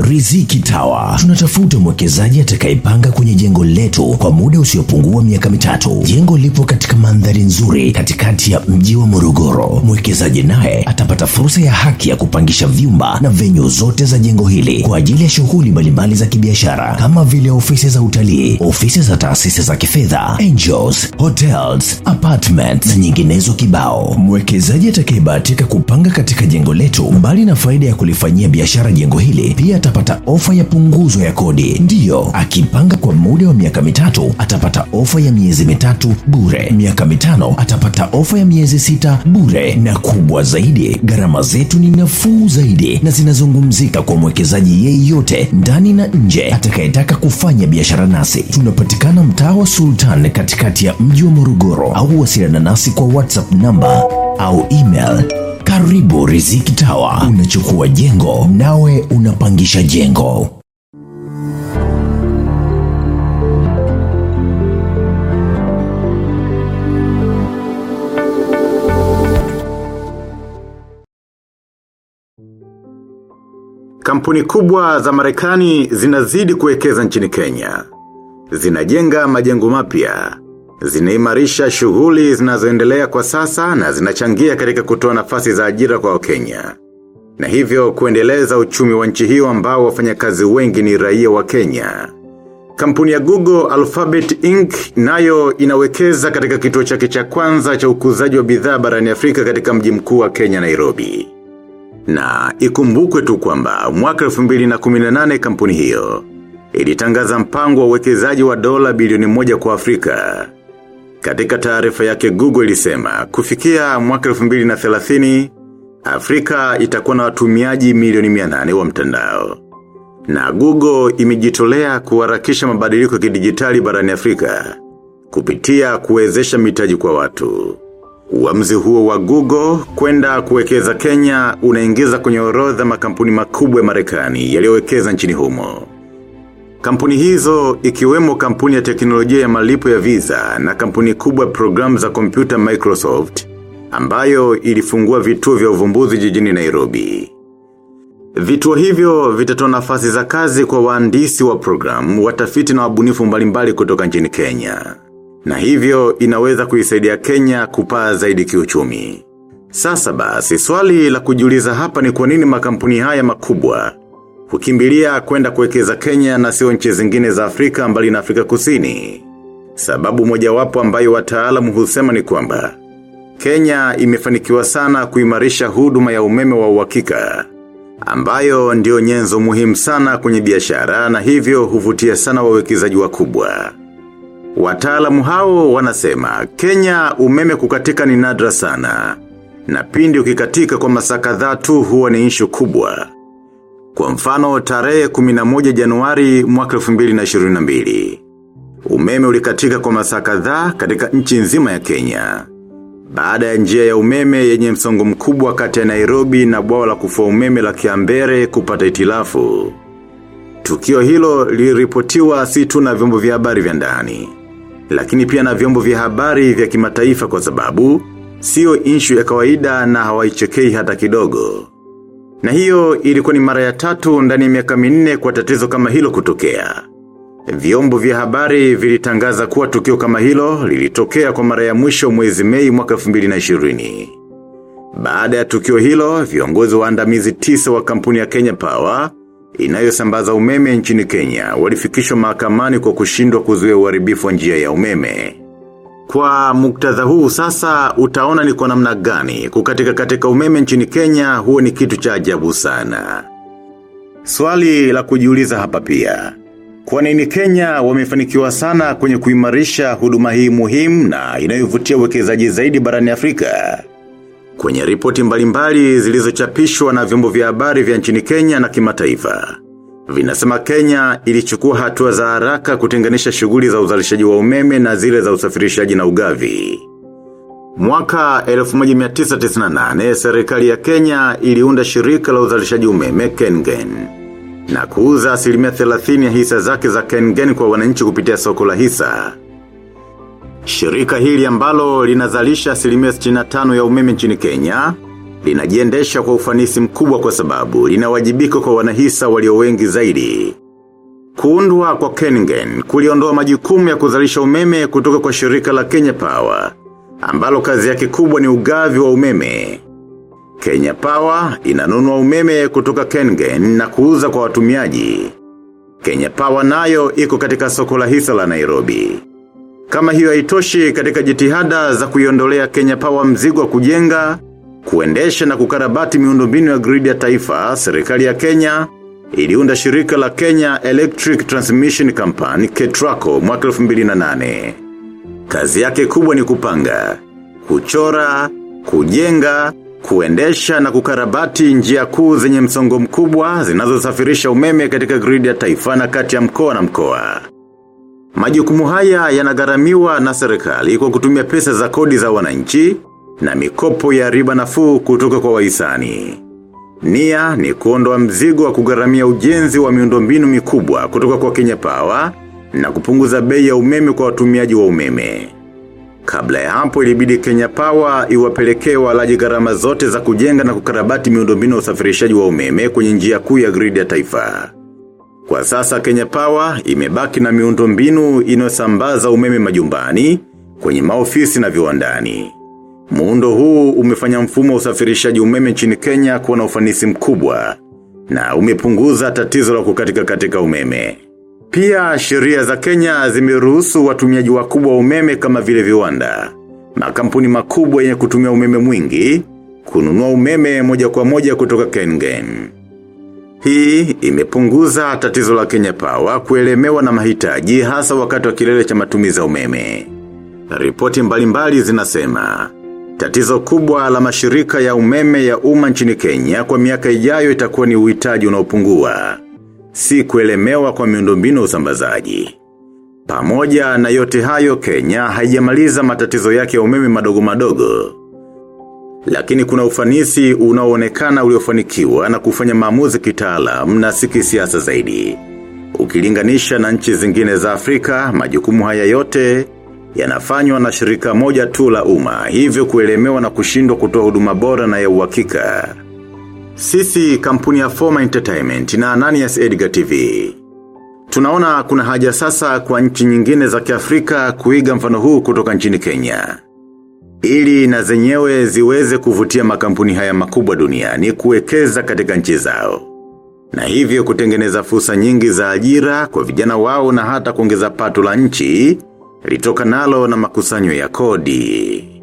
Riziki Tower tunatafuta mwekezaji atakayepanga kwenye jengo letu kwa muda usiopungua miaka mitatu. Jengo lipo katika mandhari nzuri katikati ya mji wa Morogoro. Mwekezaji naye atapata fursa ya haki ya kupangisha vyumba na venyu zote za jengo hili kwa ajili ya shughuli mbalimbali za kibiashara kama vile ofisi za utalii, ofisi za taasisi za kifedha, angels, hotels, apartments na nyinginezo kibao. Mwekezaji atakayebahatika kupanga katika jengo letu, mbali na faida ya kulifanyia biashara jengo hili, pia atapata ofa ya punguzo ya kodi. Ndiyo, akipanga kwa muda wa miaka mitatu atapata ofa ya miezi mitatu bure, miaka mitano atapata ofa ya miezi sita bure, na kubwa zaidi, gharama zetu ni nafuu zaidi na zinazungumzika kwa mwekezaji yeyote ndani na nje atakayetaka kufanya biashara nasi. Tunapatikana mtaa wa Sultan katikati ya mji wa Morogoro, au wasiliana nasi kwa WhatsApp namba au email karibu Riziki Tawa, Unachukua jengo nawe unapangisha jengo. Kampuni kubwa za Marekani zinazidi kuwekeza nchini Kenya. Zinajenga majengo mapya. Zinaimarisha shughuli zinazoendelea kwa sasa na zinachangia katika kutoa nafasi za ajira kwa Kenya. Na hivyo kuendeleza uchumi wa nchi hiyo ambao wafanyakazi wengi ni raia wa Kenya. Kampuni ya Google Alphabet Inc. nayo inawekeza katika kituo chake cha kwanza cha ukuzaji wa bidhaa barani Afrika katika mji mkuu wa Kenya Nairobi. Na ikumbukwe tu kwamba mwaka 2018 kampuni hiyo ilitangaza mpango wa uwekezaji wa dola bilioni moja kwa Afrika. Katika taarifa yake Google ilisema kufikia mwaka 2030 Afrika itakuwa na watumiaji milioni 800 wa mtandao. Na Google imejitolea kuharakisha mabadiliko ya kidijitali barani Afrika kupitia kuwezesha mitaji kwa watu. Uamuzi huo wa Google kwenda kuwekeza Kenya unaingiza kwenye orodha makampuni makubwa ya Marekani yaliyowekeza nchini humo. Kampuni hizo ikiwemo kampuni ya teknolojia ya malipo ya visa na kampuni kubwa programu za kompyuta Microsoft ambayo ilifungua vituo vya uvumbuzi jijini Nairobi. Vituo hivyo vitatoa nafasi za kazi kwa waandisi wa programu, watafiti na wabunifu mbalimbali kutoka nchini Kenya. Na hivyo inaweza kuisaidia Kenya kupaa zaidi kiuchumi. Sasa basi, swali la kujiuliza hapa ni kwa nini makampuni haya makubwa. Hukimbilia kwenda kuwekeza Kenya na sio nchi zingine za Afrika mbali na Afrika kusini. Sababu mojawapo ambayo wataalamu husema ni kwamba. Kenya imefanikiwa sana kuimarisha huduma ya umeme wa uhakika ambayo ndio nyenzo muhimu sana kwenye biashara na hivyo huvutia sana wawekezaji wakubwa. Wataalamu hao wanasema, Kenya umeme kukatika ni nadra sana, na pindi ukikatika kwa masaa kadhaa tu huwa ni ishu kubwa. Kwa mfano tarehe 11 Januari mwaka 2022. Umeme ulikatika kwa masaa kadhaa katika nchi nzima ya Kenya. Baada ya njia ya umeme yenye msongo mkubwa kati ya Nairobi na bwawa la kufua umeme la Kiambere kupata itilafu. Tukio hilo liliripotiwa si tu na vyombo vya habari vya ndani, lakini pia na vyombo vya habari vya kimataifa kwa sababu sio inshu ya kawaida na hawaichekei hata kidogo. Na hiyo ilikuwa ni mara ya tatu ndani ya miaka minne kwa tatizo kama hilo kutokea. Vyombo vya habari vilitangaza kuwa tukio kama hilo lilitokea kwa mara ya mwisho mwezi mei mwaka 2020. Baada ya tukio hilo, viongozi waandamizi tisa wa kampuni ya Kenya Power, inayosambaza umeme nchini Kenya, walifikishwa mahakamani kwa kushindwa kuzuia uharibifu wa njia ya umeme. Kwa muktadha huu sasa utaona ni kwa namna gani kukatika katika umeme nchini Kenya huo ni kitu cha ajabu sana. Swali la kujiuliza hapa pia. Kwa nini Kenya wamefanikiwa sana kwenye kuimarisha huduma hii muhimu na inayovutia wekezaji zaidi barani Afrika? Kwenye ripoti mbalimbali zilizochapishwa na vyombo vya habari vya nchini Kenya na kimataifa. Vinasema Kenya ilichukua hatua za haraka kutenganisha shughuli za uzalishaji wa umeme na zile za usafirishaji na ugavi. Mwaka 1998 serikali ya Kenya iliunda shirika la uzalishaji umeme Kengen na kuuza asilimia 30 ya hisa zake za Kengen kwa wananchi kupitia soko la hisa. Shirika hili ambalo linazalisha asilimia 65 ya umeme nchini Kenya linajiendesha kwa ufanisi mkubwa kwa sababu linawajibika kwa wanahisa walio wengi zaidi. Kuundwa kwa Kengen kuliondoa majukumu ya kuzalisha umeme kutoka kwa shirika la Kenya Power, ambalo kazi yake kubwa ni ugavi wa umeme. Kenya Power inanunua umeme kutoka Kengen na kuuza kwa watumiaji. Kenya Power nayo iko katika soko la hisa la Nairobi. Kama hiyo haitoshi katika jitihada za kuiondolea Kenya Power mzigo wa kujenga, kuendesha na kukarabati miundombinu ya gridi ya taifa, serikali ya Kenya iliunda shirika la Kenya Electric Transmission Company Ketraco mwaka 2008. Kazi yake kubwa ni kupanga, kuchora, kujenga, kuendesha na kukarabati njia kuu zenye msongo mkubwa zinazosafirisha umeme katika gridi ya taifa na kati ya mkoa na mkoa. Majukumu haya yanagharamiwa na serikali kwa kutumia pesa za kodi za wananchi na mikopo ya riba nafuu kutoka kwa wahisani. Nia ni kuondoa mzigo wa kugaramia ujenzi wa miundombinu mikubwa kutoka kwa Kenya Power na kupunguza bei ya umeme kwa watumiaji wa umeme. Kabla ya hapo ilibidi Kenya Power iwapelekee walaji gharama zote za kujenga na kukarabati miundombinu ya usafirishaji wa umeme kwenye njia kuu ya gridi ya taifa. Kwa sasa Kenya Power imebaki na miundombinu inayosambaza umeme majumbani, kwenye maofisi na viwandani. Muundo huu umefanya mfumo wa usafirishaji umeme nchini Kenya kuwa na ufanisi mkubwa na umepunguza tatizo la kukatika katika umeme. Pia sheria za Kenya zimeruhusu watumiaji wakubwa wa umeme kama vile viwanda. Makampuni makubwa yenye kutumia umeme mwingi, kununua umeme moja kwa moja kutoka Kengen. Hii imepunguza tatizo la Kenya Power kuelemewa na mahitaji hasa wakati wa kilele cha matumizi ya umeme. Ripoti mbalimbali zinasema, tatizo kubwa la mashirika ya umeme ya umma nchini Kenya kwa miaka ijayo itakuwa ni uhitaji unaopungua si kuelemewa kwa miundombinu ya usambazaji. Pamoja na yote hayo Kenya haijamaliza matatizo yake ya umeme madogo madogo. Lakini kuna ufanisi unaoonekana uliofanikiwa na kufanya maamuzi kitaalam na si kisiasa zaidi. Ukilinganisha na nchi zingine za Afrika, majukumu haya yote yanafanywa na shirika moja tu la umma, hivyo kuelemewa na kushindwa kutoa huduma bora na ya uhakika. Sisi kampuni ya Forma Entertainment na Ananias Edgar TV. Tunaona kuna haja sasa kwa nchi nyingine za kiafrika kuiga mfano huu kutoka nchini Kenya. Ili na zenyewe ziweze kuvutia makampuni haya makubwa duniani kuwekeza katika nchi zao. Na hivyo kutengeneza fursa nyingi za ajira kwa vijana wao na hata kuongeza pato la nchi, litoka nalo na makusanyo ya kodi.